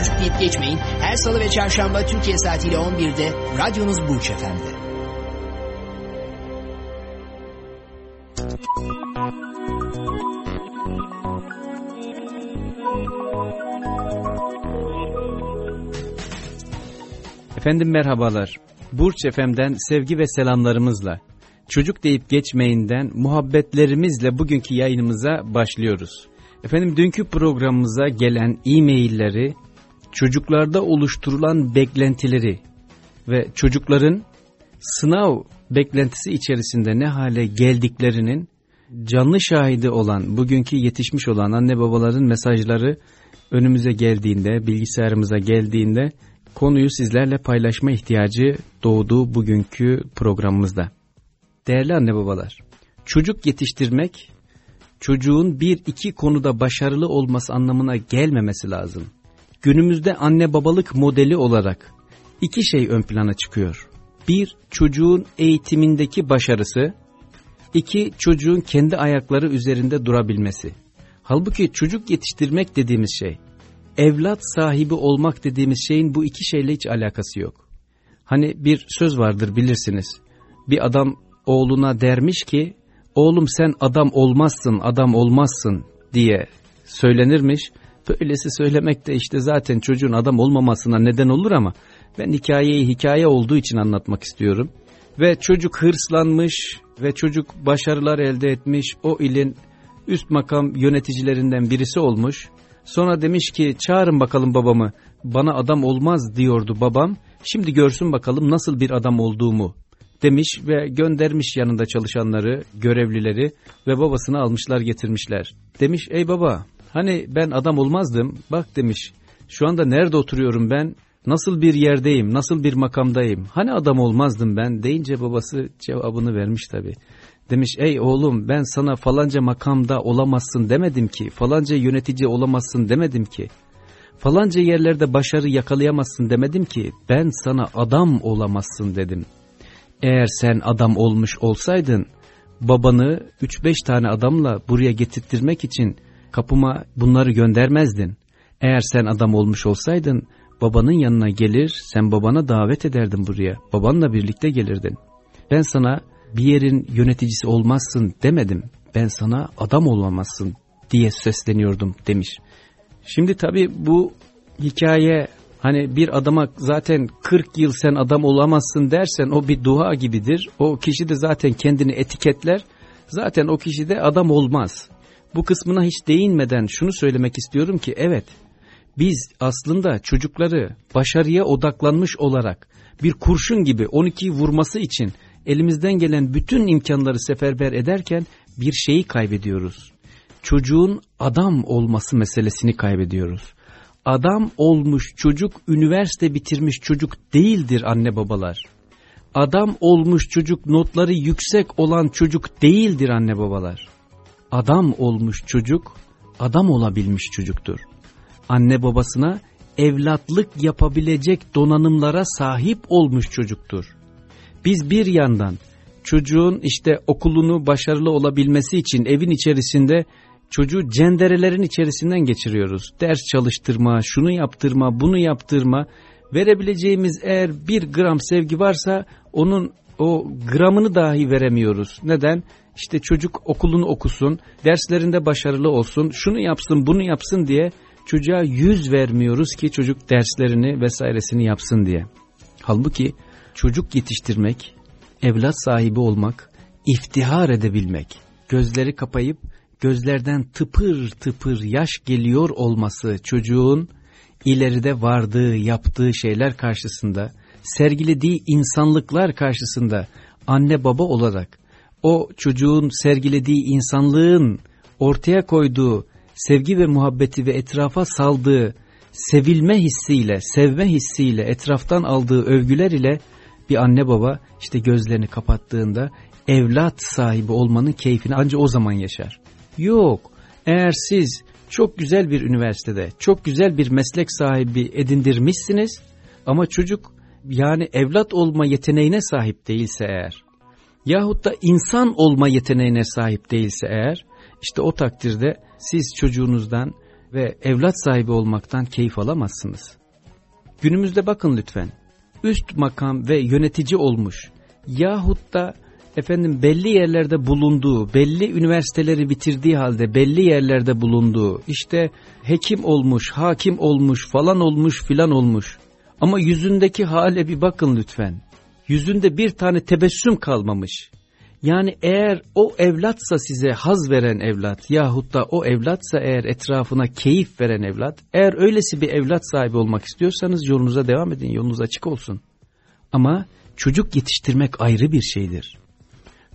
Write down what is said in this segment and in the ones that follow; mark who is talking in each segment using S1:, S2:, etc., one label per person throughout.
S1: Çocuk deyip geçmeyin. Her salı ve çarşamba Türkiye saatiyle 11'de radyonuz Burç Efendi.
S2: Efendim merhabalar. Burç FM'den sevgi ve selamlarımızla çocuk deyip geçmeyinden muhabbetlerimizle bugünkü yayınımıza başlıyoruz. Efendim dünkü programımıza gelen e-mailleri, çocuklarda oluşturulan beklentileri ve çocukların sınav beklentisi içerisinde ne hale geldiklerinin canlı şahidi olan, bugünkü yetişmiş olan anne babaların mesajları önümüze geldiğinde, bilgisayarımıza geldiğinde konuyu sizlerle paylaşma ihtiyacı doğduğu bugünkü programımızda. Değerli anne babalar, çocuk yetiştirmek, çocuğun bir iki konuda başarılı olması anlamına gelmemesi lazım. Günümüzde anne babalık modeli olarak iki şey ön plana çıkıyor. Bir, çocuğun eğitimindeki başarısı, iki, çocuğun kendi ayakları üzerinde durabilmesi. Halbuki çocuk yetiştirmek dediğimiz şey, evlat sahibi olmak dediğimiz şeyin bu iki şeyle hiç alakası yok. Hani bir söz vardır bilirsiniz. Bir adam oğluna dermiş ki oğlum sen adam olmazsın adam olmazsın diye söylenirmiş. Böylesi söylemek de işte zaten çocuğun adam olmamasına neden olur ama ben hikayeyi hikaye olduğu için anlatmak istiyorum. Ve çocuk hırslanmış ve çocuk başarılar elde etmiş o ilin üst makam yöneticilerinden birisi olmuş. Sonra demiş ki çağırın bakalım babamı bana adam olmaz diyordu babam şimdi görsün bakalım nasıl bir adam olduğumu demiş ve göndermiş yanında çalışanları, görevlileri ve babasını almışlar getirmişler. Demiş ey baba hani ben adam olmazdım. Bak demiş şu anda nerede oturuyorum ben? Nasıl bir yerdeyim? Nasıl bir makamdayım? Hani adam olmazdım ben? Deyince babası cevabını vermiş tabi. Demiş ey oğlum ben sana falanca makamda olamazsın demedim ki. Falanca yönetici olamazsın demedim ki. Falanca yerlerde başarı yakalayamazsın demedim ki. Ben sana adam olamazsın dedim.'' Eğer sen adam olmuş olsaydın babanı 3-5 tane adamla buraya getirttirmek için kapıma bunları göndermezdin. Eğer sen adam olmuş olsaydın babanın yanına gelir sen babana davet ederdin buraya. Babanla birlikte gelirdin. Ben sana bir yerin yöneticisi olmazsın demedim. Ben sana adam olamazsın diye sesleniyordum demiş. Şimdi tabi bu hikaye Hani bir adama zaten 40 yıl sen adam olamazsın dersen o bir dua gibidir. O kişi de zaten kendini etiketler. Zaten o kişi de adam olmaz. Bu kısmına hiç değinmeden şunu söylemek istiyorum ki evet biz aslında çocukları başarıya odaklanmış olarak bir kurşun gibi 12'yi vurması için elimizden gelen bütün imkanları seferber ederken bir şeyi kaybediyoruz. Çocuğun adam olması meselesini kaybediyoruz adam olmuş çocuk üniversite bitirmiş çocuk değildir anne babalar. Adam olmuş çocuk notları yüksek olan çocuk değildir anne babalar. Adam olmuş çocuk adam olabilmiş çocuktur. Anne babasına evlatlık yapabilecek donanımlara sahip olmuş çocuktur. Biz bir yandan çocuğun işte okulunu başarılı olabilmesi için evin içerisinde çocuğu cenderelerin içerisinden geçiriyoruz. Ders çalıştırma, şunu yaptırma, bunu yaptırma. Verebileceğimiz eğer bir gram sevgi varsa onun o gramını dahi veremiyoruz. Neden? İşte çocuk okulunu okusun, derslerinde başarılı olsun, şunu yapsın, bunu yapsın diye çocuğa yüz vermiyoruz ki çocuk derslerini vesairesini yapsın diye. Halbuki çocuk yetiştirmek, evlat sahibi olmak, iftihar edebilmek, gözleri kapayıp gözlerden tıpır tıpır yaş geliyor olması çocuğun ileride vardığı, yaptığı şeyler karşısında, sergilediği insanlıklar karşısında anne baba olarak o çocuğun sergilediği insanlığın ortaya koyduğu sevgi ve muhabbeti ve etrafa saldığı sevilme hissiyle, sevme hissiyle, etraftan aldığı övgüler ile bir anne baba işte gözlerini kapattığında evlat sahibi olmanın keyfini ancak o zaman yaşar. Yok, eğer siz çok güzel bir üniversitede, çok güzel bir meslek sahibi edindirmişsiniz ama çocuk yani evlat olma yeteneğine sahip değilse eğer yahut da insan olma yeteneğine sahip değilse eğer işte o takdirde siz çocuğunuzdan ve evlat sahibi olmaktan keyif alamazsınız. Günümüzde bakın lütfen üst makam ve yönetici olmuş yahut da efendim belli yerlerde bulunduğu, belli üniversiteleri bitirdiği halde belli yerlerde bulunduğu, işte hekim olmuş, hakim olmuş, falan olmuş, filan olmuş. Ama yüzündeki hale bir bakın lütfen. Yüzünde bir tane tebessüm kalmamış. Yani eğer o evlatsa size haz veren evlat yahut da o evlatsa eğer etrafına keyif veren evlat, eğer öylesi bir evlat sahibi olmak istiyorsanız yolunuza devam edin, yolunuz açık olsun. Ama çocuk yetiştirmek ayrı bir şeydir.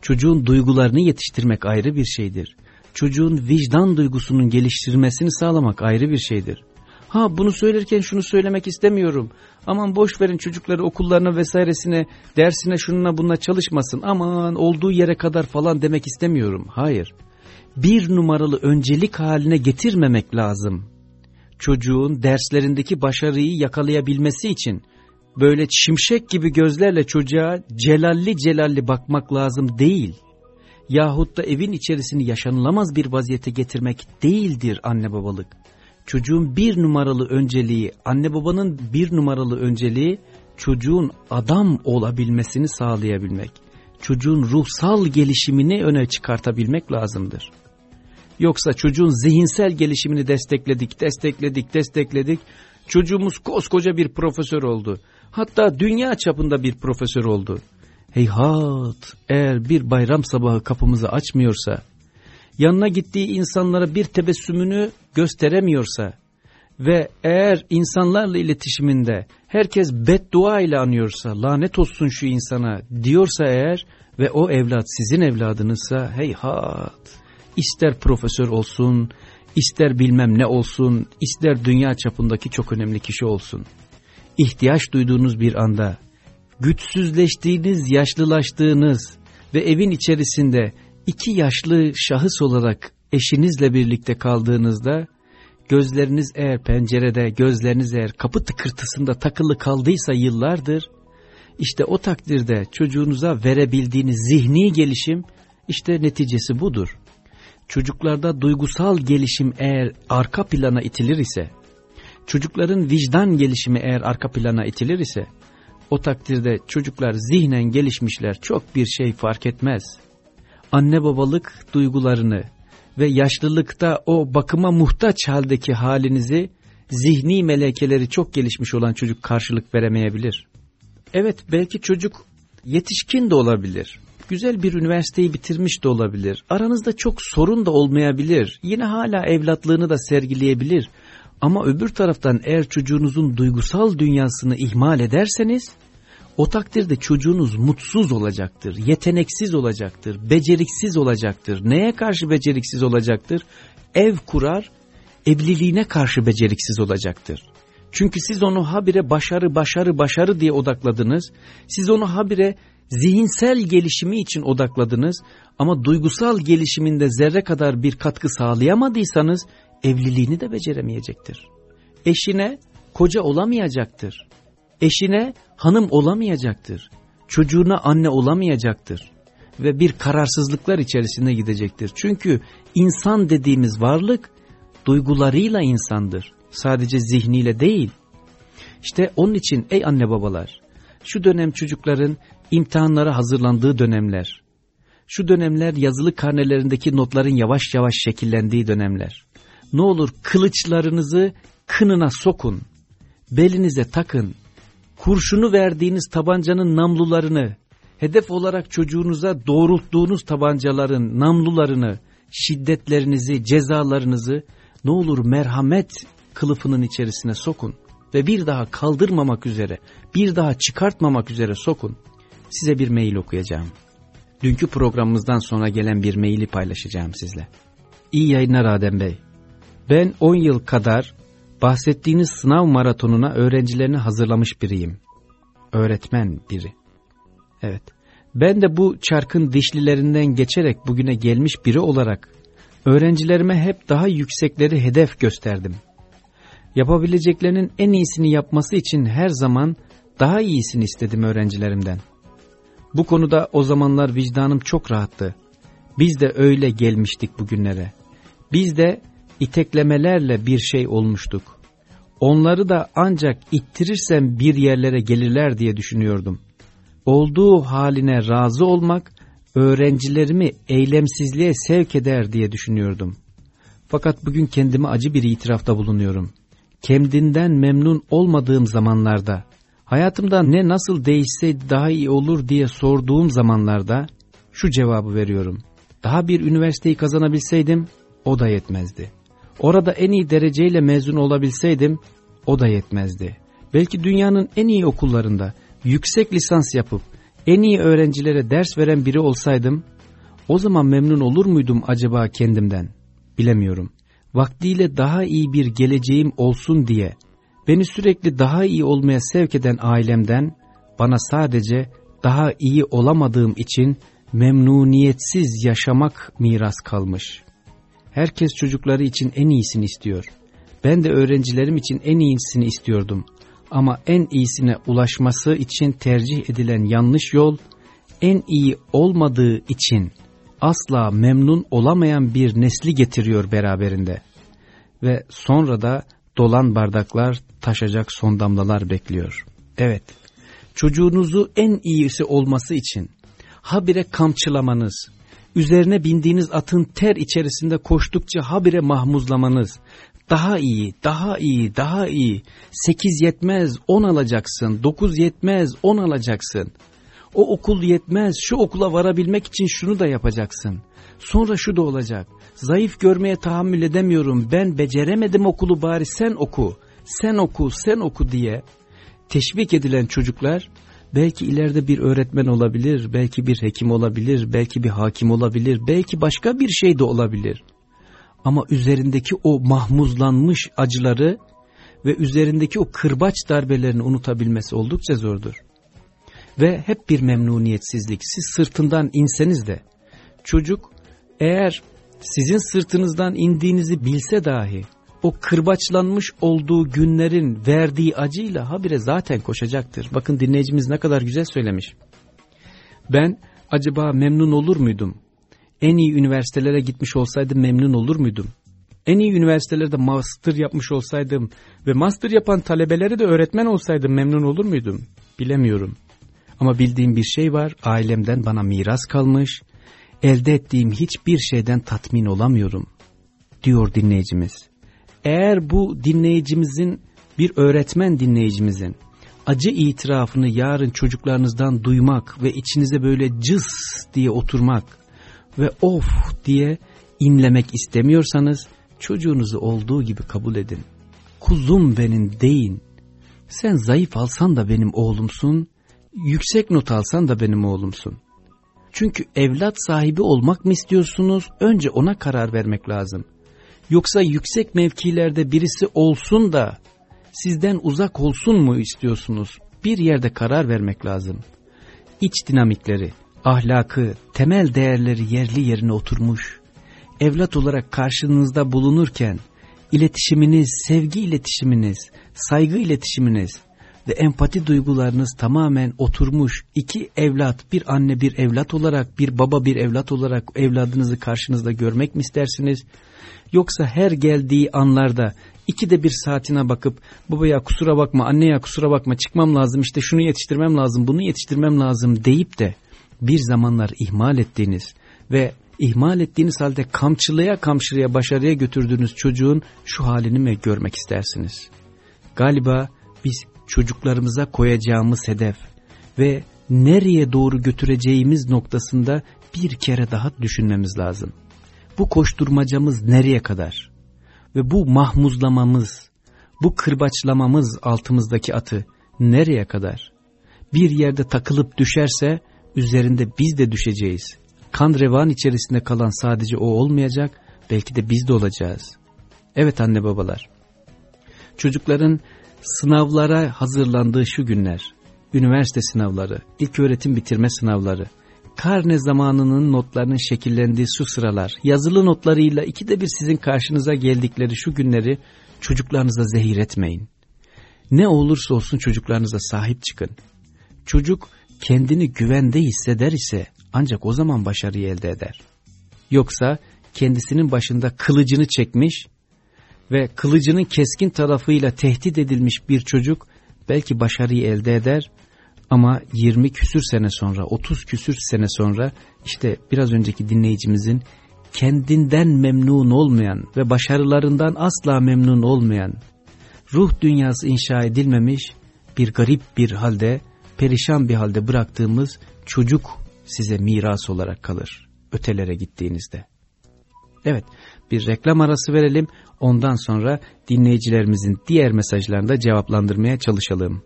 S2: Çocuğun duygularını yetiştirmek ayrı bir şeydir. Çocuğun vicdan duygusunun geliştirmesini sağlamak ayrı bir şeydir. Ha bunu söylerken şunu söylemek istemiyorum. Aman boş verin çocukları okullarına vesairesine, dersine şununla bununla çalışmasın. Aman olduğu yere kadar falan demek istemiyorum. Hayır. Bir numaralı öncelik haline getirmemek lazım. Çocuğun derslerindeki başarıyı yakalayabilmesi için böyle şimşek gibi gözlerle çocuğa celalli celalli bakmak lazım değil. Yahut da evin içerisini yaşanılamaz bir vaziyete getirmek değildir anne babalık. Çocuğun bir numaralı önceliği, anne babanın bir numaralı önceliği çocuğun adam olabilmesini sağlayabilmek. Çocuğun ruhsal gelişimini öne çıkartabilmek lazımdır. Yoksa çocuğun zihinsel gelişimini destekledik, destekledik, destekledik. Çocuğumuz koskoca bir profesör oldu. Hatta dünya çapında bir profesör oldu. Heyhat eğer bir bayram sabahı kapımızı açmıyorsa, yanına gittiği insanlara bir tebessümünü gösteremiyorsa ve eğer insanlarla iletişiminde herkes beddua ile anıyorsa, lanet olsun şu insana diyorsa eğer ve o evlat sizin evladınızsa heyhat ister profesör olsun, ister bilmem ne olsun, ister dünya çapındaki çok önemli kişi olsun ihtiyaç duyduğunuz bir anda, güçsüzleştiğiniz, yaşlılaştığınız ve evin içerisinde iki yaşlı şahıs olarak eşinizle birlikte kaldığınızda, gözleriniz eğer pencerede, gözleriniz eğer kapı tıkırtısında takılı kaldıysa yıllardır, işte o takdirde çocuğunuza verebildiğiniz zihni gelişim, işte neticesi budur. Çocuklarda duygusal gelişim eğer arka plana itilir ise, çocukların vicdan gelişimi eğer arka plana itilir ise, o takdirde çocuklar zihnen gelişmişler çok bir şey fark etmez. Anne babalık duygularını ve yaşlılıkta o bakıma muhtaç haldeki halinizi zihni melekeleri çok gelişmiş olan çocuk karşılık veremeyebilir. Evet belki çocuk yetişkin de olabilir. Güzel bir üniversiteyi bitirmiş de olabilir. Aranızda çok sorun da olmayabilir. Yine hala evlatlığını da sergileyebilir. Ama öbür taraftan eğer çocuğunuzun duygusal dünyasını ihmal ederseniz o takdirde çocuğunuz mutsuz olacaktır, yeteneksiz olacaktır, beceriksiz olacaktır. Neye karşı beceriksiz olacaktır? Ev kurar, evliliğine karşı beceriksiz olacaktır. Çünkü siz onu habire başarı, başarı, başarı diye odakladınız. Siz onu habire zihinsel gelişimi için odakladınız ama duygusal gelişiminde zerre kadar bir katkı sağlayamadıysanız evliliğini de beceremeyecektir. Eşine koca olamayacaktır. Eşine hanım olamayacaktır. Çocuğuna anne olamayacaktır. Ve bir kararsızlıklar içerisine gidecektir. Çünkü insan dediğimiz varlık duygularıyla insandır. Sadece zihniyle değil. İşte onun için ey anne babalar, şu dönem çocukların imtihanlara hazırlandığı dönemler, şu dönemler yazılı karnelerindeki notların yavaş yavaş şekillendiği dönemler ne olur kılıçlarınızı kınına sokun, belinize takın, kurşunu verdiğiniz tabancanın namlularını, hedef olarak çocuğunuza doğrulttuğunuz tabancaların namlularını, şiddetlerinizi, cezalarınızı ne olur merhamet kılıfının içerisine sokun ve bir daha kaldırmamak üzere, bir daha çıkartmamak üzere sokun. Size bir mail okuyacağım. Dünkü programımızdan sonra gelen bir maili paylaşacağım sizle. İyi yayınlar Adem Bey. Ben 10 yıl kadar bahsettiğiniz sınav maratonuna öğrencilerini hazırlamış biriyim. Öğretmen biri. Evet. Ben de bu çarkın dişlilerinden geçerek bugüne gelmiş biri olarak öğrencilerime hep daha yüksekleri hedef gösterdim. Yapabileceklerinin en iyisini yapması için her zaman daha iyisini istedim öğrencilerimden. Bu konuda o zamanlar vicdanım çok rahattı. Biz de öyle gelmiştik bugünlere. Biz de iteklemelerle bir şey olmuştuk. Onları da ancak ittirirsem bir yerlere gelirler diye düşünüyordum. Olduğu haline razı olmak, öğrencilerimi eylemsizliğe sevk eder diye düşünüyordum. Fakat bugün kendime acı bir itirafta bulunuyorum. Kendinden memnun olmadığım zamanlarda, hayatımda ne nasıl değişseydi daha iyi olur diye sorduğum zamanlarda şu cevabı veriyorum. Daha bir üniversiteyi kazanabilseydim o da yetmezdi. Orada en iyi dereceyle mezun olabilseydim o da yetmezdi. Belki dünyanın en iyi okullarında yüksek lisans yapıp en iyi öğrencilere ders veren biri olsaydım o zaman memnun olur muydum acaba kendimden? Bilemiyorum. Vaktiyle daha iyi bir geleceğim olsun diye beni sürekli daha iyi olmaya sevk eden ailemden bana sadece daha iyi olamadığım için memnuniyetsiz yaşamak miras kalmış. Herkes çocukları için en iyisini istiyor. Ben de öğrencilerim için en iyisini istiyordum. Ama en iyisine ulaşması için tercih edilen yanlış yol, en iyi olmadığı için asla memnun olamayan bir nesli getiriyor beraberinde. Ve sonra da dolan bardaklar taşacak son damlalar bekliyor. Evet, çocuğunuzu en iyisi olması için habire kamçılamanız, üzerine bindiğiniz atın ter içerisinde koştukça habire mahmuzlamanız, daha iyi, daha iyi, daha iyi, sekiz yetmez on alacaksın, dokuz yetmez on alacaksın, o okul yetmez. Şu okula varabilmek için şunu da yapacaksın, sonra şu da olacak, zayıf görmeye tahammül edemiyorum, ben beceremedim okulu bari sen oku, sen oku, sen oku diye teşvik edilen çocuklar, Belki ileride bir öğretmen olabilir, belki bir hekim olabilir, belki bir hakim olabilir, belki başka bir şey de olabilir. Ama üzerindeki o mahmuzlanmış acıları ve üzerindeki o kırbaç darbelerini unutabilmesi oldukça zordur. Ve hep bir memnuniyetsizlik. Siz sırtından inseniz de çocuk eğer sizin sırtınızdan indiğinizi bilse dahi o kırbaçlanmış olduğu günlerin verdiği acıyla habire zaten koşacaktır. Bakın dinleyicimiz ne kadar güzel söylemiş. Ben acaba memnun olur muydum? En iyi üniversitelere gitmiş olsaydım memnun olur muydum? En iyi üniversitelerde master yapmış olsaydım ve master yapan talebelere de öğretmen olsaydım memnun olur muydum? Bilemiyorum. Ama bildiğim bir şey var, ailemden bana miras kalmış, elde ettiğim hiçbir şeyden tatmin olamıyorum, diyor dinleyicimiz. Eğer bu dinleyicimizin bir öğretmen dinleyicimizin acı itirafını yarın çocuklarınızdan duymak ve içinize böyle cız diye oturmak ve of diye inlemek istemiyorsanız çocuğunuzu olduğu gibi kabul edin. Kuzum benim deyin. Sen zayıf alsan da benim oğlumsun, yüksek not alsan da benim oğlumsun. Çünkü evlat sahibi olmak mı istiyorsunuz? Önce ona karar vermek lazım. Yoksa yüksek mevkilerde birisi olsun da sizden uzak olsun mu istiyorsunuz? Bir yerde karar vermek lazım. İç dinamikleri, ahlakı, temel değerleri yerli yerine oturmuş. Evlat olarak karşınızda bulunurken iletişiminiz, sevgi iletişiminiz, saygı iletişiminiz ve empati duygularınız tamamen oturmuş iki evlat, bir anne bir evlat olarak, bir baba bir evlat olarak evladınızı karşınızda görmek mi istersiniz? Yoksa her geldiği anlarda ikide bir saatine bakıp baba ya kusura bakma anne ya kusura bakma çıkmam lazım işte şunu yetiştirmem lazım bunu yetiştirmem lazım deyip de bir zamanlar ihmal ettiğiniz ve ihmal ettiğiniz halde kamçılığa kamçılığa başarıya götürdüğünüz çocuğun şu halini mi görmek istersiniz? Galiba biz çocuklarımıza koyacağımız hedef ve nereye doğru götüreceğimiz noktasında bir kere daha düşünmemiz lazım bu koşturmacamız nereye kadar? Ve bu mahmuzlamamız, bu kırbaçlamamız altımızdaki atı nereye kadar? Bir yerde takılıp düşerse üzerinde biz de düşeceğiz. Kan revan içerisinde kalan sadece o olmayacak, belki de biz de olacağız. Evet anne babalar. Çocukların sınavlara hazırlandığı şu günler, üniversite sınavları, ilk öğretim bitirme sınavları, karne zamanının notlarının şekillendiği şu sıralar, yazılı notlarıyla ikide bir sizin karşınıza geldikleri şu günleri çocuklarınıza zehir etmeyin. Ne olursa olsun çocuklarınıza sahip çıkın. Çocuk kendini güvende hisseder ise ancak o zaman başarıyı elde eder. Yoksa kendisinin başında kılıcını çekmiş ve kılıcının keskin tarafıyla tehdit edilmiş bir çocuk belki başarıyı elde eder ama 20 küsür sene sonra 30 küsür sene sonra işte biraz önceki dinleyicimizin kendinden memnun olmayan ve başarılarından asla memnun olmayan ruh dünyası inşa edilmemiş bir garip bir halde perişan bir halde bıraktığımız çocuk size miras olarak kalır ötelere gittiğinizde. Evet bir reklam arası verelim ondan sonra dinleyicilerimizin diğer mesajlarını da cevaplandırmaya çalışalım.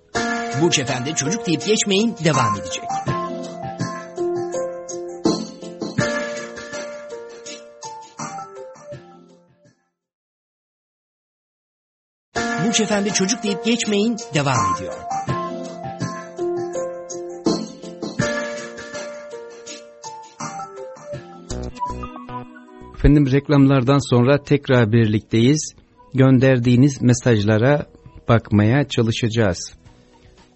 S1: Burç Efendi çocuk deyip geçmeyin devam edecek. Burç Efendi çocuk deyip geçmeyin devam ediyor.
S2: Efendim reklamlardan sonra tekrar birlikteyiz. Gönderdiğiniz mesajlara bakmaya çalışacağız.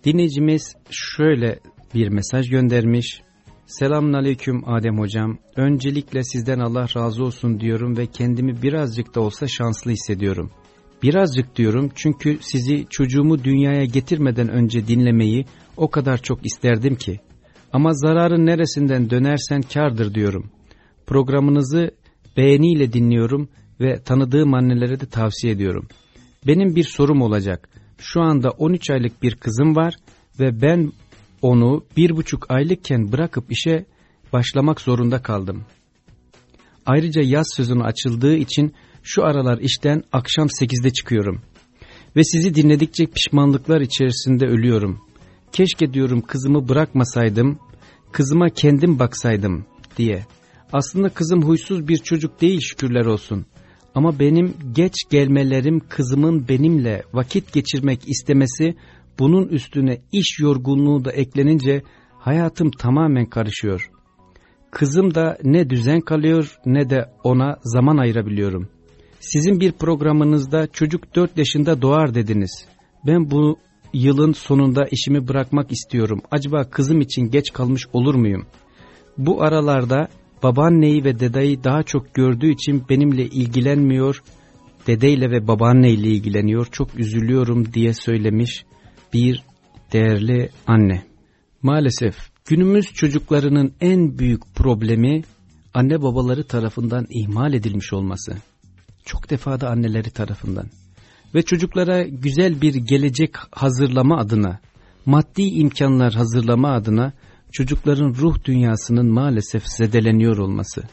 S2: Dinleyicimiz şöyle bir mesaj göndermiş. Selamun Aleyküm Adem Hocam. Öncelikle sizden Allah razı olsun diyorum ve kendimi birazcık da olsa şanslı hissediyorum. Birazcık diyorum çünkü sizi çocuğumu dünyaya getirmeden önce dinlemeyi o kadar çok isterdim ki. Ama zararın neresinden dönersen kardır diyorum. Programınızı beğeniyle dinliyorum ve tanıdığım annelere de tavsiye ediyorum. Benim bir sorum olacak. Şu anda 13 aylık bir kızım var ve ben onu bir buçuk aylıkken bırakıp işe başlamak zorunda kaldım. Ayrıca yaz sezonu açıldığı için şu aralar işten akşam 8'de çıkıyorum. Ve sizi dinledikçe pişmanlıklar içerisinde ölüyorum. Keşke diyorum kızımı bırakmasaydım, kızıma kendim baksaydım diye. Aslında kızım huysuz bir çocuk değil şükürler olsun. Ama benim geç gelmelerim kızımın benimle vakit geçirmek istemesi bunun üstüne iş yorgunluğu da eklenince hayatım tamamen karışıyor. Kızım da ne düzen kalıyor ne de ona zaman ayırabiliyorum. Sizin bir programınızda çocuk 4 yaşında doğar dediniz. Ben bu yılın sonunda işimi bırakmak istiyorum. Acaba kızım için geç kalmış olur muyum? Bu aralarda babaanneyi ve dedeyi daha çok gördüğü için benimle ilgilenmiyor, dedeyle ve babaanneyle ilgileniyor, çok üzülüyorum diye söylemiş bir değerli anne. Maalesef günümüz çocuklarının en büyük problemi anne babaları tarafından ihmal edilmiş olması. Çok defada anneleri tarafından. Ve çocuklara güzel bir gelecek hazırlama adına, maddi imkanlar hazırlama adına çocukların ruh dünyasının maalesef zedeleniyor olması.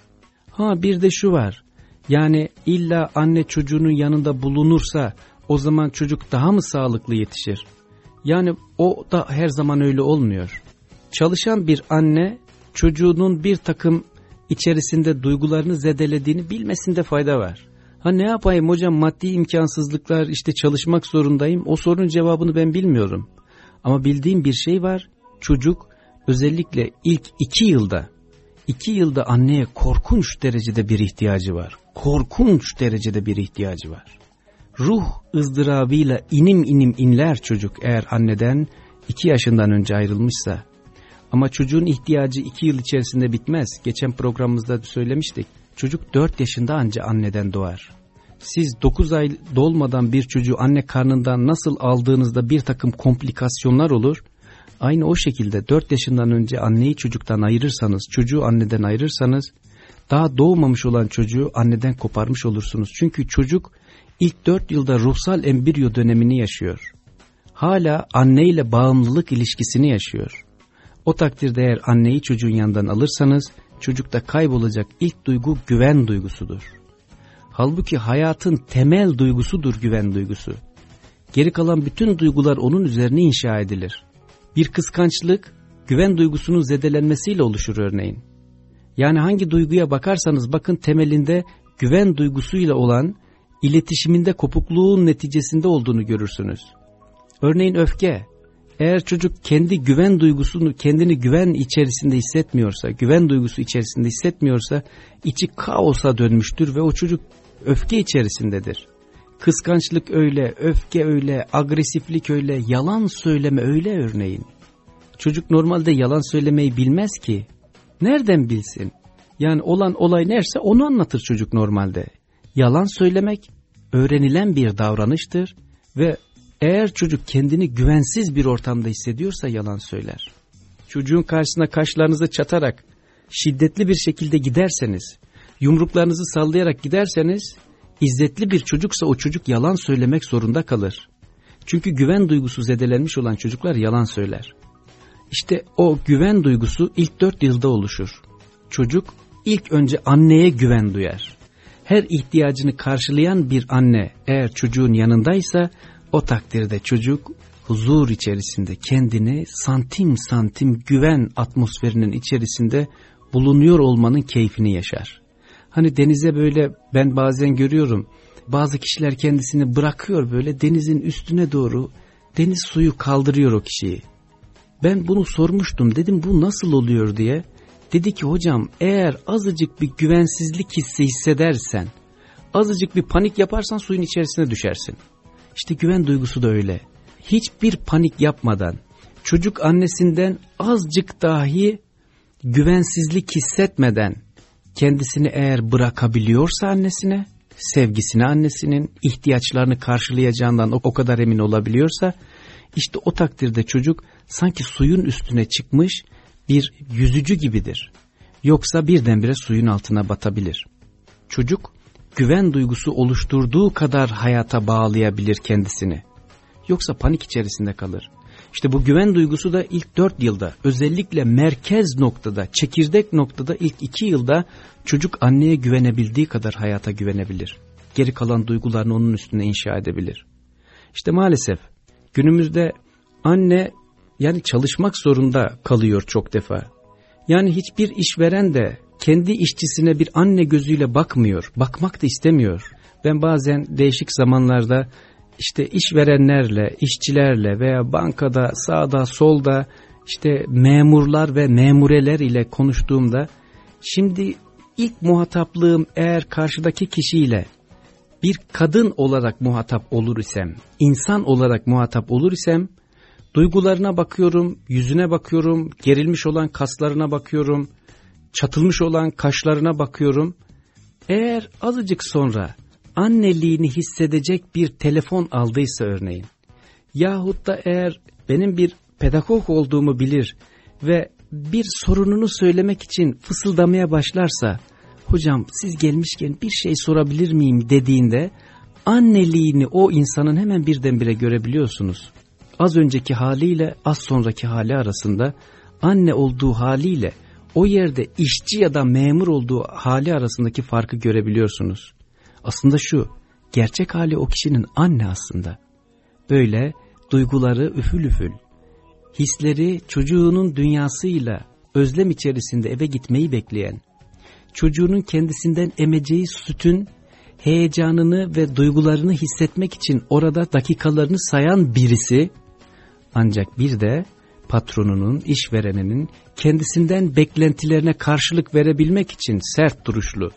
S2: Ha bir de şu var. Yani illa anne çocuğunun yanında bulunursa o zaman çocuk daha mı sağlıklı yetişir? Yani o da her zaman öyle olmuyor. Çalışan bir anne çocuğunun bir takım içerisinde duygularını zedelediğini bilmesinde fayda var. Ha ne yapayım hocam maddi imkansızlıklar işte çalışmak zorundayım o sorunun cevabını ben bilmiyorum. Ama bildiğim bir şey var çocuk özellikle ilk iki yılda, iki yılda anneye korkunç derecede bir ihtiyacı var. Korkunç derecede bir ihtiyacı var. Ruh ızdırabıyla inim inim inler çocuk eğer anneden iki yaşından önce ayrılmışsa. Ama çocuğun ihtiyacı iki yıl içerisinde bitmez. Geçen programımızda söylemiştik. Çocuk dört yaşında anca anneden doğar. Siz dokuz ay dolmadan bir çocuğu anne karnından nasıl aldığınızda bir takım komplikasyonlar olur Aynı o şekilde 4 yaşından önce anneyi çocuktan ayırırsanız, çocuğu anneden ayırırsanız, daha doğmamış olan çocuğu anneden koparmış olursunuz. Çünkü çocuk ilk 4 yılda ruhsal embriyo dönemini yaşıyor. Hala anneyle bağımlılık ilişkisini yaşıyor. O takdirde eğer anneyi çocuğun yanından alırsanız, çocukta kaybolacak ilk duygu güven duygusudur. Halbuki hayatın temel duygusudur güven duygusu. Geri kalan bütün duygular onun üzerine inşa edilir. Bir kıskançlık güven duygusunun zedelenmesiyle oluşur örneğin. Yani hangi duyguya bakarsanız bakın temelinde güven duygusuyla olan iletişiminde kopukluğun neticesinde olduğunu görürsünüz. Örneğin öfke. Eğer çocuk kendi güven duygusunu, kendini güven içerisinde hissetmiyorsa, güven duygusu içerisinde hissetmiyorsa, içi kaosa dönmüştür ve o çocuk öfke içerisindedir. Kıskançlık öyle, öfke öyle, agresiflik öyle, yalan söyleme öyle örneğin. Çocuk normalde yalan söylemeyi bilmez ki. Nereden bilsin? Yani olan olay neyse onu anlatır çocuk normalde. Yalan söylemek öğrenilen bir davranıştır ve eğer çocuk kendini güvensiz bir ortamda hissediyorsa yalan söyler. Çocuğun karşısına kaşlarınızı çatarak şiddetli bir şekilde giderseniz, yumruklarınızı sallayarak giderseniz, izzetli bir çocuksa o çocuk yalan söylemek zorunda kalır. Çünkü güven duygusu zedelenmiş olan çocuklar yalan söyler. İşte o güven duygusu ilk dört yılda oluşur. Çocuk ilk önce anneye güven duyar. Her ihtiyacını karşılayan bir anne eğer çocuğun yanındaysa o takdirde çocuk huzur içerisinde kendini santim santim güven atmosferinin içerisinde bulunuyor olmanın keyfini yaşar. Hani denize böyle ben bazen görüyorum bazı kişiler kendisini bırakıyor böyle denizin üstüne doğru deniz suyu kaldırıyor o kişiyi. Ben bunu sormuştum dedim bu nasıl oluyor diye. Dedi ki hocam eğer azıcık bir güvensizlik hissi hissedersen, azıcık bir panik yaparsan suyun içerisine düşersin. İşte güven duygusu da öyle. Hiçbir panik yapmadan, çocuk annesinden azıcık dahi güvensizlik hissetmeden kendisini eğer bırakabiliyorsa annesine, sevgisini annesinin ihtiyaçlarını karşılayacağından o, kadar emin olabiliyorsa, işte o takdirde çocuk sanki suyun üstüne çıkmış bir yüzücü gibidir. Yoksa birdenbire suyun altına batabilir. Çocuk güven duygusu oluşturduğu kadar hayata bağlayabilir kendisini. Yoksa panik içerisinde kalır. İşte bu güven duygusu da ilk dört yılda özellikle merkez noktada, çekirdek noktada ilk iki yılda çocuk anneye güvenebildiği kadar hayata güvenebilir. Geri kalan duygularını onun üstüne inşa edebilir. İşte maalesef günümüzde anne yani çalışmak zorunda kalıyor çok defa. Yani hiçbir işveren de kendi işçisine bir anne gözüyle bakmıyor, bakmak da istemiyor. Ben bazen değişik zamanlarda işte işverenlerle, işçilerle veya bankada, sağda, solda işte memurlar ve memureler ile konuştuğumda şimdi ilk muhataplığım eğer karşıdaki kişiyle bir kadın olarak muhatap olur isem, insan olarak muhatap olur isem Duygularına bakıyorum, yüzüne bakıyorum, gerilmiş olan kaslarına bakıyorum, çatılmış olan kaşlarına bakıyorum. Eğer azıcık sonra anneliğini hissedecek bir telefon aldıysa örneğin, yahut da eğer benim bir pedagog olduğumu bilir ve bir sorununu söylemek için fısıldamaya başlarsa, hocam siz gelmişken bir şey sorabilir miyim dediğinde, anneliğini o insanın hemen birdenbire görebiliyorsunuz az önceki haliyle az sonraki hali arasında anne olduğu haliyle o yerde işçi ya da memur olduğu hali arasındaki farkı görebiliyorsunuz. Aslında şu, gerçek hali o kişinin anne aslında. Böyle duyguları üfül üfül, hisleri çocuğunun dünyasıyla özlem içerisinde eve gitmeyi bekleyen, çocuğunun kendisinden emeceği sütün heyecanını ve duygularını hissetmek için orada dakikalarını sayan birisi, ancak bir de patronunun, işvereninin kendisinden beklentilerine karşılık verebilmek için sert duruşlu,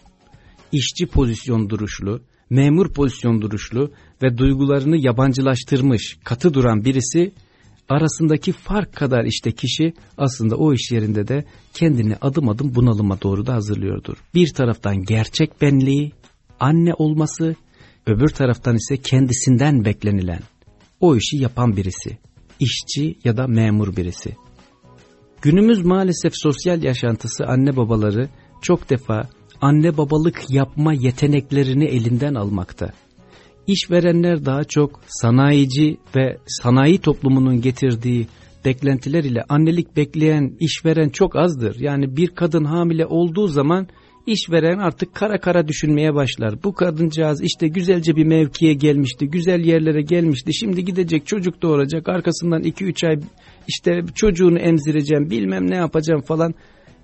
S2: işçi pozisyon duruşlu, memur pozisyon duruşlu ve duygularını yabancılaştırmış, katı duran birisi arasındaki fark kadar işte kişi aslında o iş yerinde de kendini adım adım bunalıma doğru da hazırlıyordur. Bir taraftan gerçek benliği, anne olması, öbür taraftan ise kendisinden beklenilen, o işi yapan birisi işçi ya da memur birisi. Günümüz maalesef sosyal yaşantısı anne babaları çok defa anne babalık yapma yeteneklerini elinden almakta. İşverenler daha çok sanayici ve sanayi toplumunun getirdiği beklentiler ile annelik bekleyen işveren çok azdır. Yani bir kadın hamile olduğu zaman İşveren artık kara kara düşünmeye başlar. Bu kadıncağız işte güzelce bir mevkiye gelmişti, güzel yerlere gelmişti. Şimdi gidecek çocuk doğuracak arkasından 2-3 ay işte çocuğunu emzireceğim bilmem ne yapacağım falan.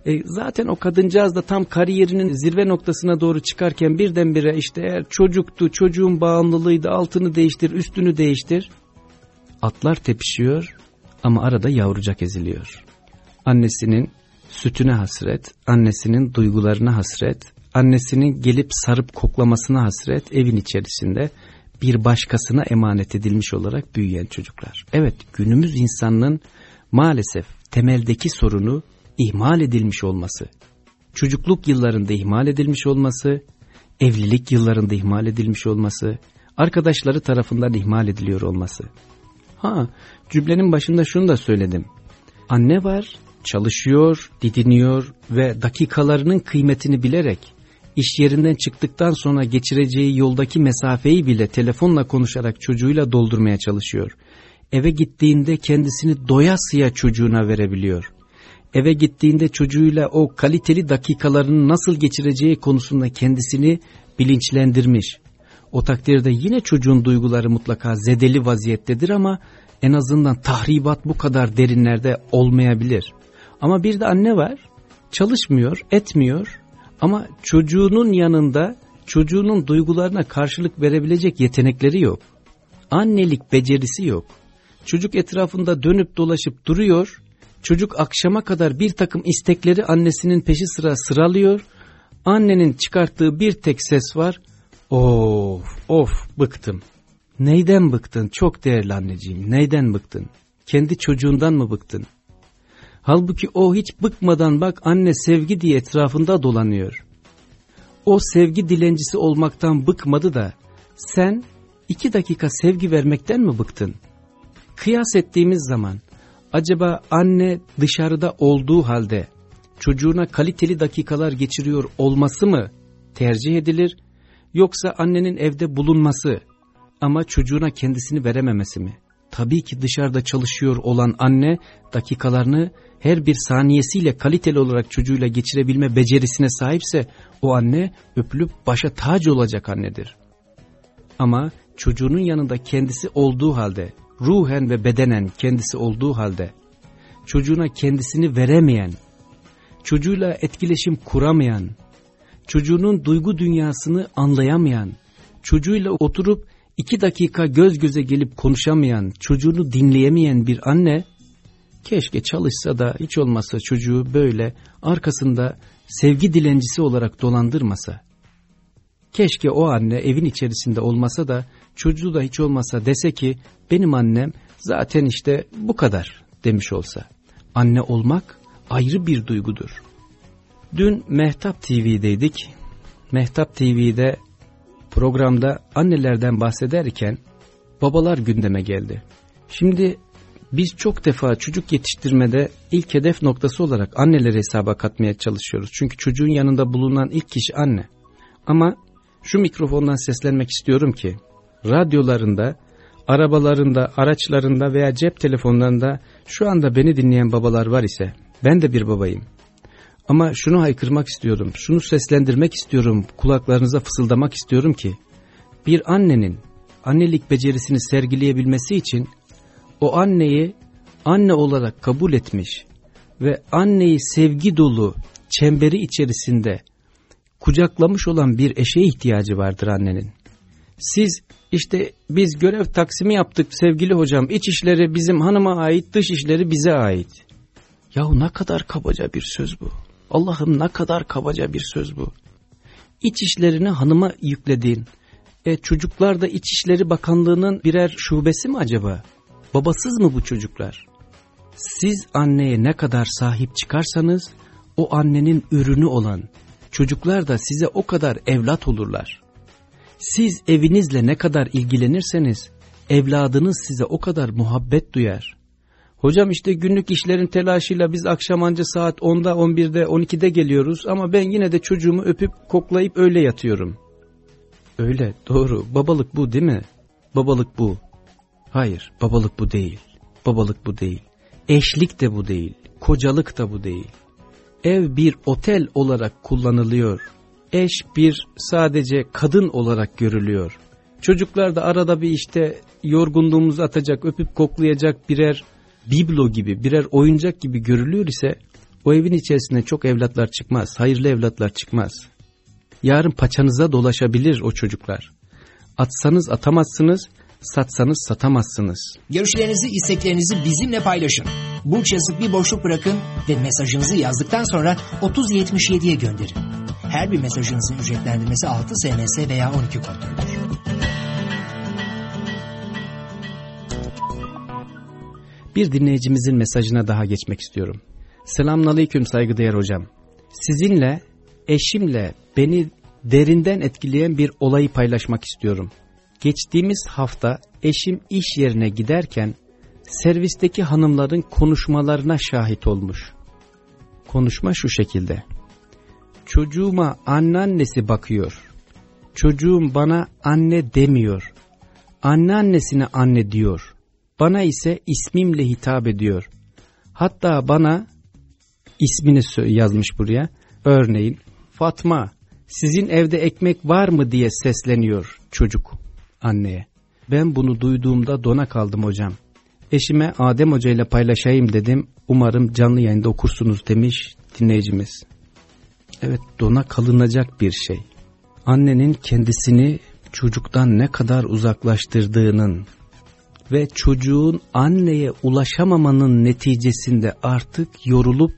S2: E, zaten o kadıncağız da tam kariyerinin zirve noktasına doğru çıkarken birdenbire işte eğer çocuktu, çocuğun bağımlılığıydı, altını değiştir, üstünü değiştir. Atlar tepişiyor ama arada yavrucak eziliyor. Annesinin sütüne hasret, annesinin duygularına hasret, annesinin gelip sarıp koklamasına hasret evin içerisinde bir başkasına emanet edilmiş olarak büyüyen çocuklar. Evet günümüz insanının maalesef temeldeki sorunu ihmal edilmiş olması, çocukluk yıllarında ihmal edilmiş olması, evlilik yıllarında ihmal edilmiş olması, arkadaşları tarafından ihmal ediliyor olması. Ha cümlenin başında şunu da söyledim. Anne var, çalışıyor, didiniyor ve dakikalarının kıymetini bilerek iş yerinden çıktıktan sonra geçireceği yoldaki mesafeyi bile telefonla konuşarak çocuğuyla doldurmaya çalışıyor. Eve gittiğinde kendisini doyasıya çocuğuna verebiliyor. Eve gittiğinde çocuğuyla o kaliteli dakikalarını nasıl geçireceği konusunda kendisini bilinçlendirmiş. O takdirde yine çocuğun duyguları mutlaka zedeli vaziyettedir ama en azından tahribat bu kadar derinlerde olmayabilir. Ama bir de anne var, çalışmıyor, etmiyor ama çocuğunun yanında çocuğunun duygularına karşılık verebilecek yetenekleri yok. Annelik becerisi yok. Çocuk etrafında dönüp dolaşıp duruyor. Çocuk akşama kadar bir takım istekleri annesinin peşi sıra sıralıyor. Annenin çıkarttığı bir tek ses var. Of of bıktım. Neyden bıktın çok değerli anneciğim neyden bıktın? Kendi çocuğundan mı bıktın? Halbuki o hiç bıkmadan bak anne sevgi diye etrafında dolanıyor. O sevgi dilencisi olmaktan bıkmadı da sen iki dakika sevgi vermekten mi bıktın? Kıyas ettiğimiz zaman acaba anne dışarıda olduğu halde çocuğuna kaliteli dakikalar geçiriyor olması mı tercih edilir yoksa annenin evde bulunması ama çocuğuna kendisini verememesi mi? Tabii ki dışarıda çalışıyor olan anne dakikalarını her bir saniyesiyle kaliteli olarak çocuğuyla geçirebilme becerisine sahipse o anne öpülüp başa tac olacak annedir. Ama çocuğunun yanında kendisi olduğu halde, ruhen ve bedenen kendisi olduğu halde, çocuğuna kendisini veremeyen, çocuğuyla etkileşim kuramayan, çocuğunun duygu dünyasını anlayamayan, çocuğuyla oturup iki dakika göz göze gelip konuşamayan, çocuğunu dinleyemeyen bir anne, keşke çalışsa da hiç olmazsa çocuğu böyle arkasında sevgi dilencisi olarak dolandırmasa. Keşke o anne evin içerisinde olmasa da çocuğu da hiç olmasa dese ki benim annem zaten işte bu kadar demiş olsa. Anne olmak ayrı bir duygudur. Dün Mehtap TV'deydik. Mehtap TV'de programda annelerden bahsederken babalar gündeme geldi. Şimdi biz çok defa çocuk yetiştirmede ilk hedef noktası olarak anneleri hesaba katmaya çalışıyoruz. Çünkü çocuğun yanında bulunan ilk kişi anne. Ama şu mikrofondan seslenmek istiyorum ki radyolarında, arabalarında, araçlarında veya cep telefonlarında şu anda beni dinleyen babalar var ise ben de bir babayım. Ama şunu haykırmak istiyorum, şunu seslendirmek istiyorum, kulaklarınıza fısıldamak istiyorum ki bir annenin annelik becerisini sergileyebilmesi için o anneyi anne olarak kabul etmiş ve anneyi sevgi dolu çemberi içerisinde kucaklamış olan bir eşe ihtiyacı vardır annenin. Siz işte biz görev taksimi yaptık sevgili hocam iç işleri bizim hanıma ait dış işleri bize ait. Yahu ne kadar kabaca bir söz bu. Allah'ım ne kadar kabaca bir söz bu. İç işlerini hanıma yüklediğin, e, çocuklar da İçişleri Bakanlığı'nın birer şubesi mi acaba? Babasız mı bu çocuklar? Siz anneye ne kadar sahip çıkarsanız o annenin ürünü olan çocuklar da size o kadar evlat olurlar. Siz evinizle ne kadar ilgilenirseniz evladınız size o kadar muhabbet duyar. Hocam işte günlük işlerin telaşıyla biz akşam anca saat 10'da 11'de 12'de geliyoruz ama ben yine de çocuğumu öpüp koklayıp öyle yatıyorum. Öyle doğru babalık bu değil mi? Babalık bu. Hayır babalık bu değil. Babalık bu değil. Eşlik de bu değil. Kocalık da bu değil. Ev bir otel olarak kullanılıyor. Eş bir sadece kadın olarak görülüyor. Çocuklar da arada bir işte yorgunluğumuzu atacak, öpüp koklayacak birer biblo gibi, birer oyuncak gibi görülüyor ise O evin içerisinde çok evlatlar çıkmaz, hayırlı evlatlar çıkmaz. Yarın paçanıza dolaşabilir o çocuklar. Atsanız atamazsınız, satsanız satamazsınız.
S1: Görüşlerinizi, isteklerinizi bizimle paylaşın. Burç yazıp bir boşluk bırakın ve mesajınızı yazdıktan sonra 3077'ye gönderin. Her bir mesajınızın ücretlendirmesi 6 SMS veya 12 kontroldür.
S2: Bir dinleyicimizin mesajına daha geçmek istiyorum. Selamünaleyküm saygıdeğer hocam. Sizinle, eşimle beni derinden etkileyen bir olayı paylaşmak istiyorum. Geçtiğimiz hafta eşim iş yerine giderken servisteki hanımların konuşmalarına şahit olmuş. Konuşma şu şekilde. Çocuğuma anneannesi bakıyor. Çocuğum bana anne demiyor. Anneannesine anne diyor. Bana ise ismimle hitap ediyor. Hatta bana ismini yazmış buraya. Örneğin Fatma sizin evde ekmek var mı diye sesleniyor çocuk anneye. Ben bunu duyduğumda dona kaldım hocam. Eşime Adem Hoca ile paylaşayım dedim. Umarım canlı yayında okursunuz demiş dinleyicimiz. Evet dona kalınacak bir şey. Annenin kendisini çocuktan ne kadar uzaklaştırdığının ve çocuğun anneye ulaşamamanın neticesinde artık yorulup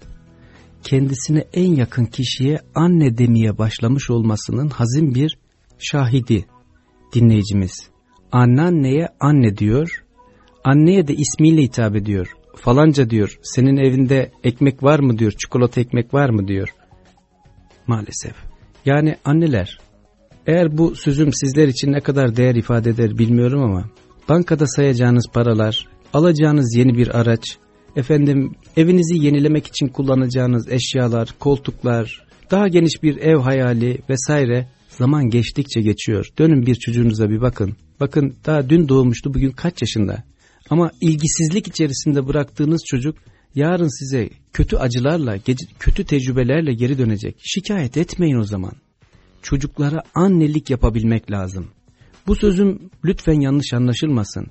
S2: kendisine en yakın kişiye anne demeye başlamış olmasının hazin bir şahidi dinleyicimiz. Anneanneye anne diyor, anneye de ismiyle hitap ediyor. Falanca diyor, senin evinde ekmek var mı diyor, çikolata ekmek var mı diyor. Maalesef. Yani anneler, eğer bu sözüm sizler için ne kadar değer ifade eder bilmiyorum ama bankada sayacağınız paralar, alacağınız yeni bir araç, efendim evinizi yenilemek için kullanacağınız eşyalar, koltuklar, daha geniş bir ev hayali vesaire zaman geçtikçe geçiyor. Dönün bir çocuğunuza bir bakın. Bakın daha dün doğmuştu bugün kaç yaşında? Ama ilgisizlik içerisinde bıraktığınız çocuk yarın size kötü acılarla, kötü tecrübelerle geri dönecek. Şikayet etmeyin o zaman. Çocuklara annelik yapabilmek lazım. Bu sözüm lütfen yanlış anlaşılmasın.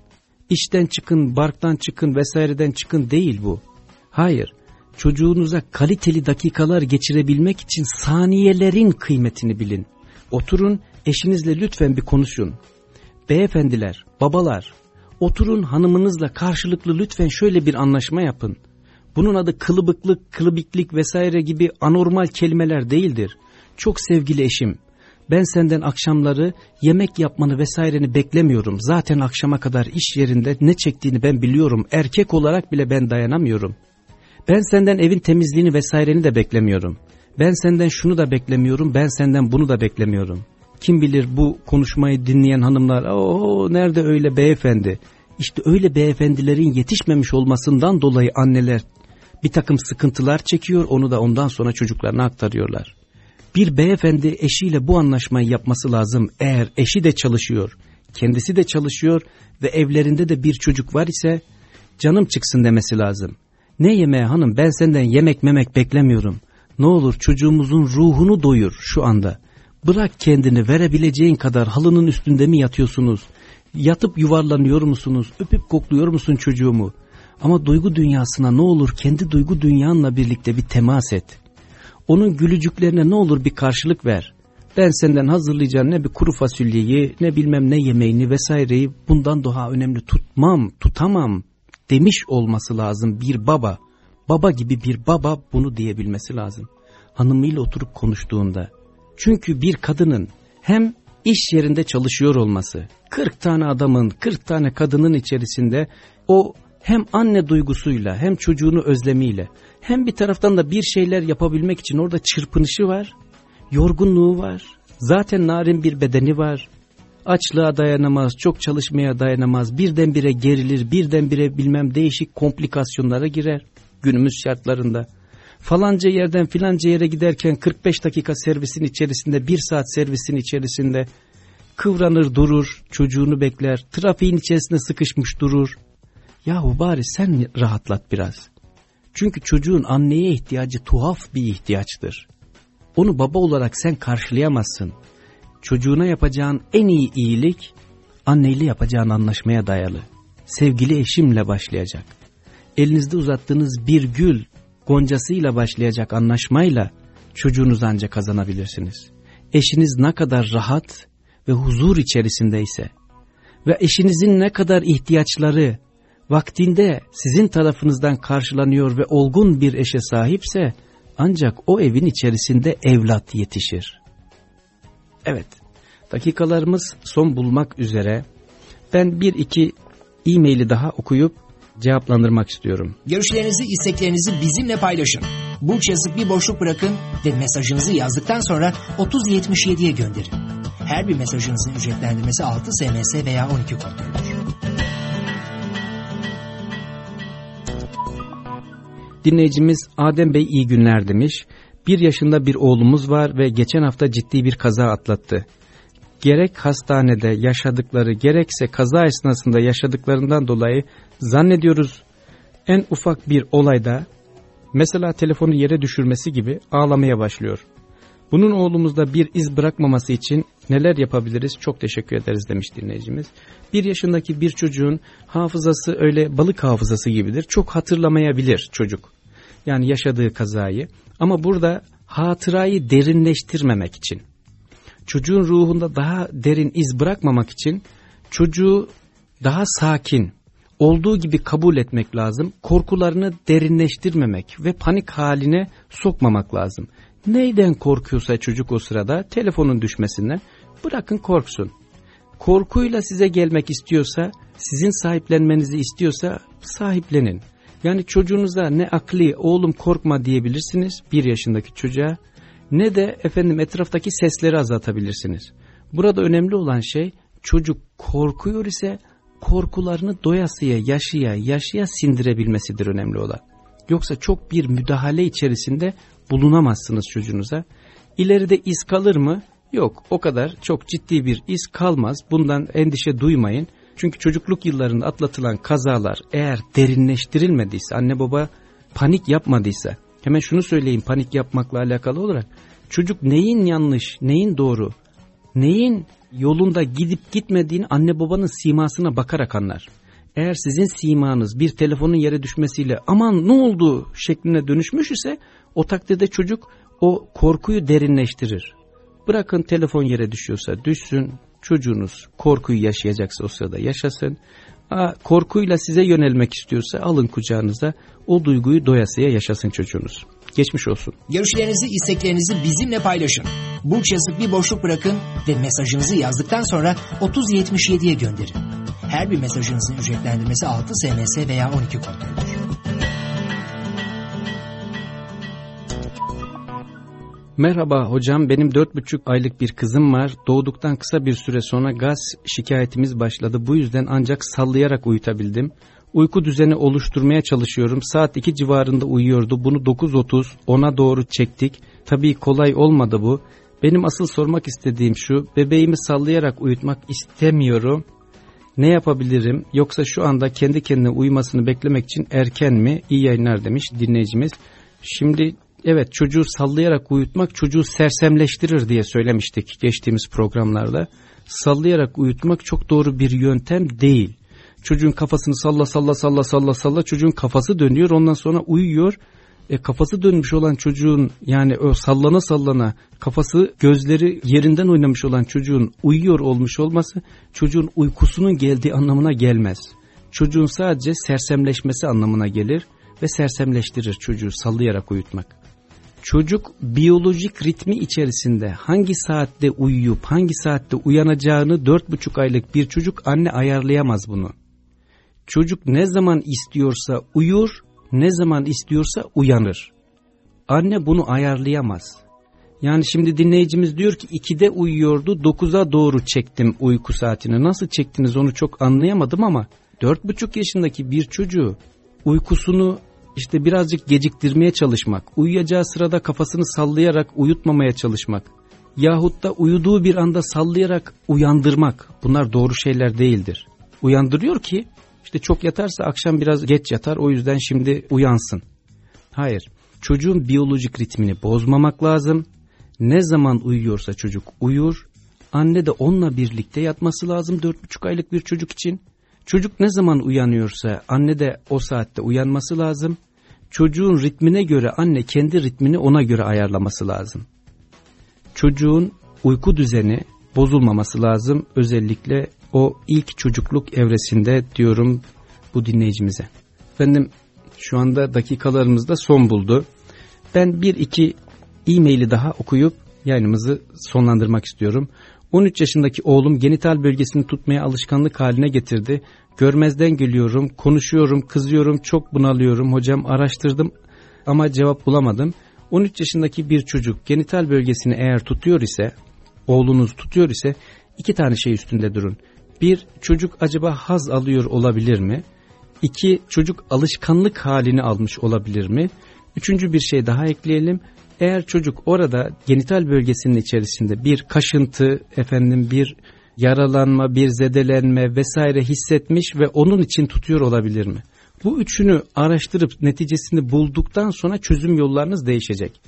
S2: İşten çıkın, barktan çıkın vesaireden çıkın değil bu. Hayır, çocuğunuza kaliteli dakikalar geçirebilmek için saniyelerin kıymetini bilin. Oturun, eşinizle lütfen bir konuşun. Beyefendiler, babalar, oturun hanımınızla karşılıklı lütfen şöyle bir anlaşma yapın. Bunun adı kılıbıklık, kılıbiklik vesaire gibi anormal kelimeler değildir. Çok sevgili eşim, ben senden akşamları yemek yapmanı vesaireni beklemiyorum. Zaten akşama kadar iş yerinde ne çektiğini ben biliyorum. Erkek olarak bile ben dayanamıyorum. Ben senden evin temizliğini vesaireni de beklemiyorum. Ben senden şunu da beklemiyorum, ben senden bunu da beklemiyorum. Kim bilir bu konuşmayı dinleyen hanımlar, o nerede öyle beyefendi? İşte öyle beyefendilerin yetişmemiş olmasından dolayı anneler bir takım sıkıntılar çekiyor, onu da ondan sonra çocuklarına aktarıyorlar. Bir beyefendi eşiyle bu anlaşmayı yapması lazım eğer eşi de çalışıyor, kendisi de çalışıyor ve evlerinde de bir çocuk var ise canım çıksın demesi lazım. Ne yemeğe hanım ben senden yemek memek beklemiyorum. Ne olur çocuğumuzun ruhunu doyur şu anda. Bırak kendini verebileceğin kadar halının üstünde mi yatıyorsunuz? Yatıp yuvarlanıyor musunuz? Öpüp kokluyor musun çocuğumu? Ama duygu dünyasına ne olur kendi duygu dünyanla birlikte bir temas et. Onun gülücüklerine ne olur bir karşılık ver. Ben senden hazırlayacağım ne bir kuru fasulyeyi ne bilmem ne yemeğini vesaireyi bundan daha önemli tutmam, tutamam demiş olması lazım bir baba. Baba gibi bir baba bunu diyebilmesi lazım. Hanımıyla oturup konuştuğunda. Çünkü bir kadının hem iş yerinde çalışıyor olması, 40 tane adamın, 40 tane kadının içerisinde o hem anne duygusuyla hem çocuğunu özlemiyle hem bir taraftan da bir şeyler yapabilmek için orada çırpınışı var, yorgunluğu var, zaten narin bir bedeni var, açlığa dayanamaz, çok çalışmaya dayanamaz, birdenbire gerilir, birdenbire bilmem değişik komplikasyonlara girer günümüz şartlarında. Falanca yerden filanca yere giderken 45 dakika servisin içerisinde, bir saat servisin içerisinde kıvranır durur, çocuğunu bekler, trafiğin içerisinde sıkışmış durur. Yahu bari sen rahatlat biraz. Çünkü çocuğun anneye ihtiyacı tuhaf bir ihtiyaçtır. Onu baba olarak sen karşılayamazsın. Çocuğuna yapacağın en iyi iyilik anneyle yapacağın anlaşmaya dayalı. Sevgili eşimle başlayacak. Elinizde uzattığınız bir gül goncasıyla başlayacak anlaşmayla çocuğunuzu ancak kazanabilirsiniz. Eşiniz ne kadar rahat ve huzur içerisindeyse ve eşinizin ne kadar ihtiyaçları vaktinde sizin tarafınızdan karşılanıyor ve olgun bir eşe sahipse ancak o evin içerisinde evlat yetişir. Evet, dakikalarımız son bulmak üzere. Ben bir iki e-maili daha okuyup cevaplandırmak istiyorum.
S1: Görüşlerinizi, isteklerinizi bizimle paylaşın. Burç yazıp bir boşluk bırakın ve mesajınızı yazdıktan sonra 3077'ye gönderin. Her bir mesajınızın ücretlendirmesi 6 SMS veya 12 kontrolüdür.
S2: Dinleyicimiz Adem Bey iyi günler demiş. Bir yaşında bir oğlumuz var ve geçen hafta ciddi bir kaza atlattı. Gerek hastanede yaşadıkları gerekse kaza esnasında yaşadıklarından dolayı zannediyoruz en ufak bir olayda mesela telefonu yere düşürmesi gibi ağlamaya başlıyor. Bunun oğlumuzda bir iz bırakmaması için neler yapabiliriz çok teşekkür ederiz demiş dinleyicimiz. Bir yaşındaki bir çocuğun hafızası öyle balık hafızası gibidir. Çok hatırlamayabilir çocuk. Yani yaşadığı kazayı. Ama burada hatırayı derinleştirmemek için, çocuğun ruhunda daha derin iz bırakmamak için çocuğu daha sakin, olduğu gibi kabul etmek lazım. Korkularını derinleştirmemek ve panik haline sokmamak lazım. Neyden korkuyorsa çocuk o sırada telefonun düşmesinden bırakın korksun. Korkuyla size gelmek istiyorsa, sizin sahiplenmenizi istiyorsa sahiplenin. Yani çocuğunuza ne akli oğlum korkma diyebilirsiniz bir yaşındaki çocuğa ne de efendim etraftaki sesleri azaltabilirsiniz. Burada önemli olan şey çocuk korkuyor ise korkularını doyasıya yaşaya yaşaya sindirebilmesidir önemli olan. Yoksa çok bir müdahale içerisinde bulunamazsınız çocuğunuza. İleride iz kalır mı? Yok o kadar çok ciddi bir iz kalmaz. Bundan endişe duymayın. Çünkü çocukluk yıllarında atlatılan kazalar eğer derinleştirilmediyse, anne baba panik yapmadıysa, hemen şunu söyleyeyim panik yapmakla alakalı olarak, çocuk neyin yanlış, neyin doğru, neyin yolunda gidip gitmediğini anne babanın simasına bakarak anlar. Eğer sizin simanız bir telefonun yere düşmesiyle aman ne oldu şekline dönüşmüş ise o takdirde çocuk o korkuyu derinleştirir. Bırakın telefon yere düşüyorsa düşsün, çocuğunuz korkuyu yaşayacaksa o sırada yaşasın. Aa, korkuyla size yönelmek istiyorsa alın kucağınıza o duyguyu doyasıya yaşasın çocuğunuz. Geçmiş olsun.
S1: Görüşlerinizi, isteklerinizi bizimle paylaşın. Burç yazıp bir boşluk bırakın ve mesajınızı yazdıktan sonra 3077'ye gönderin. Her bir mesajınızın ücretlendirmesi 6 SMS veya 12 kontrolüdür.
S2: Merhaba hocam benim dört buçuk aylık bir kızım var. Doğduktan kısa bir süre sonra gaz şikayetimiz başladı. Bu yüzden ancak sallayarak uyutabildim. Uyku düzeni oluşturmaya çalışıyorum. Saat 2 civarında uyuyordu. Bunu 9.30 ona doğru çektik. Tabii kolay olmadı bu. Benim asıl sormak istediğim şu. Bebeğimi sallayarak uyutmak istemiyorum. Ne yapabilirim? Yoksa şu anda kendi kendine uyumasını beklemek için erken mi? İyi yayınlar demiş dinleyicimiz. Şimdi evet çocuğu sallayarak uyutmak çocuğu sersemleştirir diye söylemiştik geçtiğimiz programlarda. Sallayarak uyutmak çok doğru bir yöntem değil. Çocuğun kafasını salla salla salla salla salla çocuğun kafası dönüyor ondan sonra uyuyor. E, kafası dönmüş olan çocuğun yani o sallana sallana kafası gözleri yerinden oynamış olan çocuğun uyuyor olmuş olması çocuğun uykusunun geldiği anlamına gelmez. Çocuğun sadece sersemleşmesi anlamına gelir ve sersemleştirir çocuğu sallayarak uyutmak. Çocuk biyolojik ritmi içerisinde hangi saatte uyuyup hangi saatte uyanacağını dört buçuk aylık bir çocuk anne ayarlayamaz bunu. Çocuk ne zaman istiyorsa uyur, ne zaman istiyorsa uyanır. Anne bunu ayarlayamaz. Yani şimdi dinleyicimiz diyor ki 2'de uyuyordu 9'a doğru çektim uyku saatini. Nasıl çektiniz onu çok anlayamadım ama 4,5 yaşındaki bir çocuğu uykusunu işte birazcık geciktirmeye çalışmak, uyuyacağı sırada kafasını sallayarak uyutmamaya çalışmak yahut da uyuduğu bir anda sallayarak uyandırmak bunlar doğru şeyler değildir. Uyandırıyor ki işte çok yatarsa akşam biraz geç yatar o yüzden şimdi uyansın. Hayır çocuğun biyolojik ritmini bozmamak lazım. Ne zaman uyuyorsa çocuk uyur. Anne de onunla birlikte yatması lazım dört buçuk aylık bir çocuk için. Çocuk ne zaman uyanıyorsa anne de o saatte uyanması lazım. Çocuğun ritmine göre anne kendi ritmini ona göre ayarlaması lazım. Çocuğun uyku düzeni bozulmaması lazım. Özellikle o ilk çocukluk evresinde diyorum bu dinleyicimize. Efendim şu anda dakikalarımızda son buldu. Ben bir iki e-maili daha okuyup yayınımızı sonlandırmak istiyorum. 13 yaşındaki oğlum genital bölgesini tutmaya alışkanlık haline getirdi. Görmezden geliyorum, konuşuyorum, kızıyorum, çok bunalıyorum. Hocam araştırdım ama cevap bulamadım. 13 yaşındaki bir çocuk genital bölgesini eğer tutuyor ise, oğlunuz tutuyor ise iki tane şey üstünde durun. Bir, çocuk acaba haz alıyor olabilir mi? İki, çocuk alışkanlık halini almış olabilir mi? Üçüncü bir şey daha ekleyelim. Eğer çocuk orada genital bölgesinin içerisinde bir kaşıntı, efendim bir yaralanma, bir zedelenme vesaire hissetmiş ve onun için tutuyor olabilir mi? Bu üçünü araştırıp neticesini bulduktan sonra çözüm yollarınız değişecek.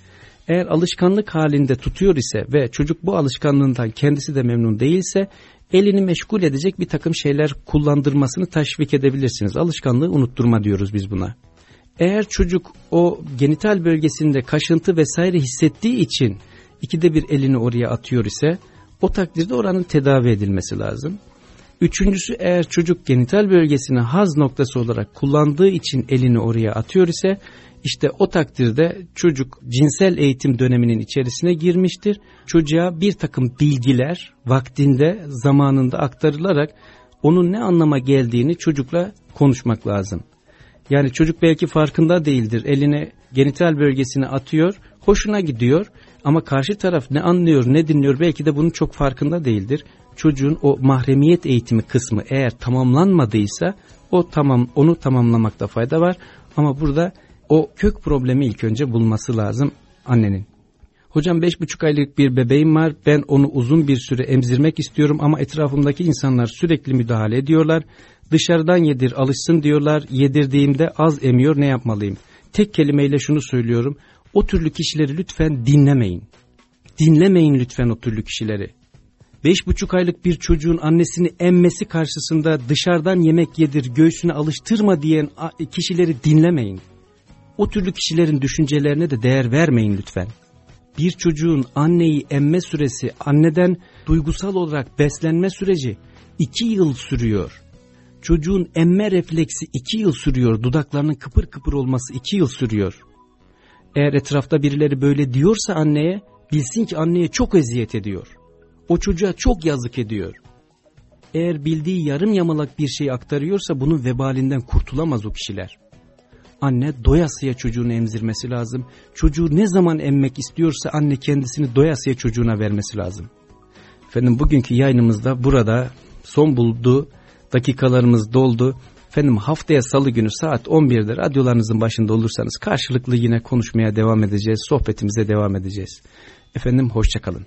S2: Eğer alışkanlık halinde tutuyor ise ve çocuk bu alışkanlığından kendisi de memnun değilse elini meşgul edecek bir takım şeyler kullandırmasını teşvik edebilirsiniz. Alışkanlığı unutturma diyoruz biz buna. Eğer çocuk o genital bölgesinde kaşıntı vesaire hissettiği için ikide bir elini oraya atıyor ise o takdirde oranın tedavi edilmesi lazım. Üçüncüsü eğer çocuk genital bölgesini haz noktası olarak kullandığı için elini oraya atıyor ise işte o takdirde çocuk cinsel eğitim döneminin içerisine girmiştir. Çocuğa bir takım bilgiler vaktinde zamanında aktarılarak onun ne anlama geldiğini çocukla konuşmak lazım. Yani çocuk belki farkında değildir. Eline genital bölgesine atıyor, hoşuna gidiyor ama karşı taraf ne anlıyor, ne dinliyor belki de bunun çok farkında değildir. Çocuğun o mahremiyet eğitimi kısmı eğer tamamlanmadıysa o tamam onu tamamlamakta fayda var. Ama burada o kök problemi ilk önce bulması lazım annenin. Hocam beş buçuk aylık bir bebeğim var ben onu uzun bir süre emzirmek istiyorum ama etrafımdaki insanlar sürekli müdahale ediyorlar. Dışarıdan yedir alışsın diyorlar yedirdiğimde az emiyor ne yapmalıyım? Tek kelimeyle şunu söylüyorum o türlü kişileri lütfen dinlemeyin. Dinlemeyin lütfen o türlü kişileri. Beş buçuk aylık bir çocuğun annesini emmesi karşısında dışarıdan yemek yedir göğsüne alıştırma diyen kişileri dinlemeyin. O türlü kişilerin düşüncelerine de değer vermeyin lütfen. Bir çocuğun anneyi emme süresi, anneden duygusal olarak beslenme süreci iki yıl sürüyor. Çocuğun emme refleksi iki yıl sürüyor, dudaklarının kıpır kıpır olması iki yıl sürüyor. Eğer etrafta birileri böyle diyorsa anneye, bilsin ki anneye çok eziyet ediyor. O çocuğa çok yazık ediyor. Eğer bildiği yarım yamalak bir şey aktarıyorsa bunun vebalinden kurtulamaz o kişiler anne doyasıya çocuğunu emzirmesi lazım. Çocuğu ne zaman emmek istiyorsa anne kendisini doyasıya çocuğuna vermesi lazım. Efendim bugünkü yayınımızda burada son buldu. Dakikalarımız doldu. Efendim haftaya salı günü saat 11'de radyolarınızın başında olursanız karşılıklı yine konuşmaya devam edeceğiz. Sohbetimize devam edeceğiz. Efendim hoşçakalın.